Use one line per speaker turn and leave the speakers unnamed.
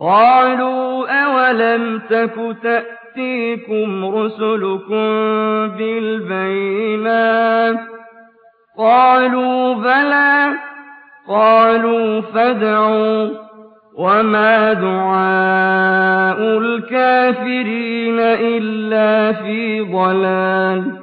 قَالُوا أَوَلَمْ تَكُ تَأْتِيكُمْ رُسُلُكُم بِالْبَيِّنَاتِ ۖ قَالُوا بَلَىٰ ۚ قَالُوا فَادْعُوا ۗ وَمَا دُعَاءُ الْكَافِرِينَ إِلَّا فِي ضَلَالٍ